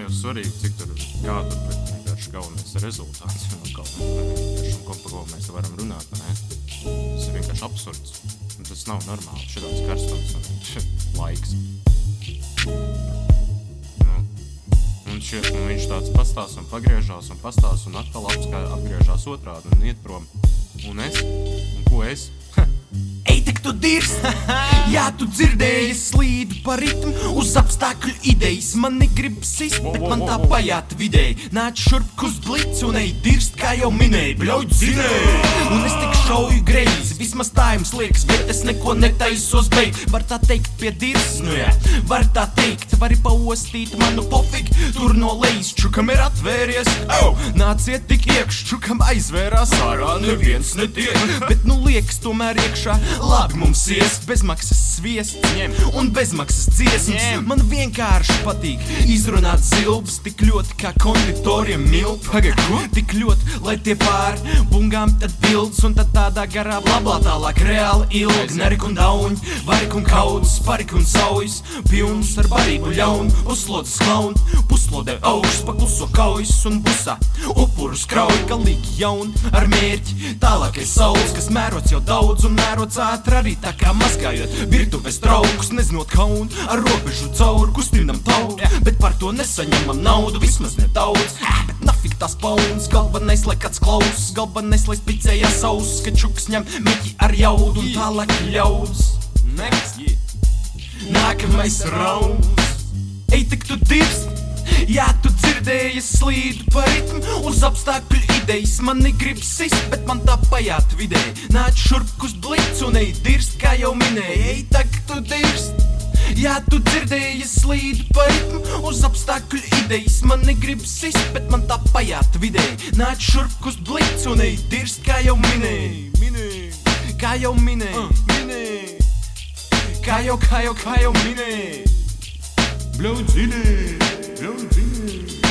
jau svarīgi, cik tur tur, bet vienkārši galvenais ir rezultāts. Galvenais, un ko, par ko mēs varam runāt, ne? Tas ir vienkārši absurds. Un tas nav normāli, šāds karstums un laiks. Nu, un, šie, un viņš tāds pastāv un pagriežās un pastāv un atkal apskā, apgriežās otrādi un iet prom. Un es? Un ko es? Ej, tik tu dirst! Jā, tu dzirdēji, es slīdu pa ritmu uz apstākļu idejas. Man negribas bet man tā pajāt vidēji. Nāc šurp kus blīts un ej dirst, kā jau minēju, bļauj zinēji! Un es tik šauju greizi, vismaz tā jums liekas, bet es neko netaisos beigt. Var tā teikt pie dirst, nu jā, var tā teikt, vari paostīt manu pofik, tur no lejas čukam ir atvērties. Au, nāciet tik iekš, čukam aizvērās ārā, neviens netiek. Bet nu liekas tomēr iekšā, labi mums ies, bezmaksas sviests ņem un bezmaksas dziesmas. Man vienkārši patīk izrunāt zilbas tik ļoti kā konditoriem milp. Pagaidu, tik ļoti, lai tie pār bungām tad bildes un tad tādā garā blablā tālāk reāli ilgi. Nerik un dauņi, varik un kaudzes, parik un saujas, pilns ar barību ļaunu, uzslodzes klaunu, puslodē augsts, pakluso kaujas un busā. Upurus krauj galīgi jauni ar mērķi, tālākais saules, kas mērots jau daudz un mērots ātri arī tā kā mazgājot virtuves traukus, nezinot kaunu, ar robežu cauri kustinam tauku, bet par to nesaņemam naudu, vismaz nedaudz. Bet nafik tas pauns, galvenais, lai kāds klaus, galvenais, lai spicējā sauss, ka čuks ņem miķi ar jaudu un tālāk ļaus. Next, Nākamais rauns, ej, tik tu dirst! Jā, tu dzirdēji, slīdu pa ritmu uz apstākļu idejas. Man negribas sist, bet man tā pajāt vidē. Nāc šurp kus blīts un ej dirst, kā jau minēji, ej, tak tu dirst! Jā, tu dzirdēji, slīdu pa ritmu uz apstākļu idejas. Man negribas sist, bet man tā pajāt vidē. Nāc šurp kus blīts un ej dirst, kā jau minēji. Minēji, kā jau minēji, minēji. Kā jau, kā jau, kā jau minēji. No Deus.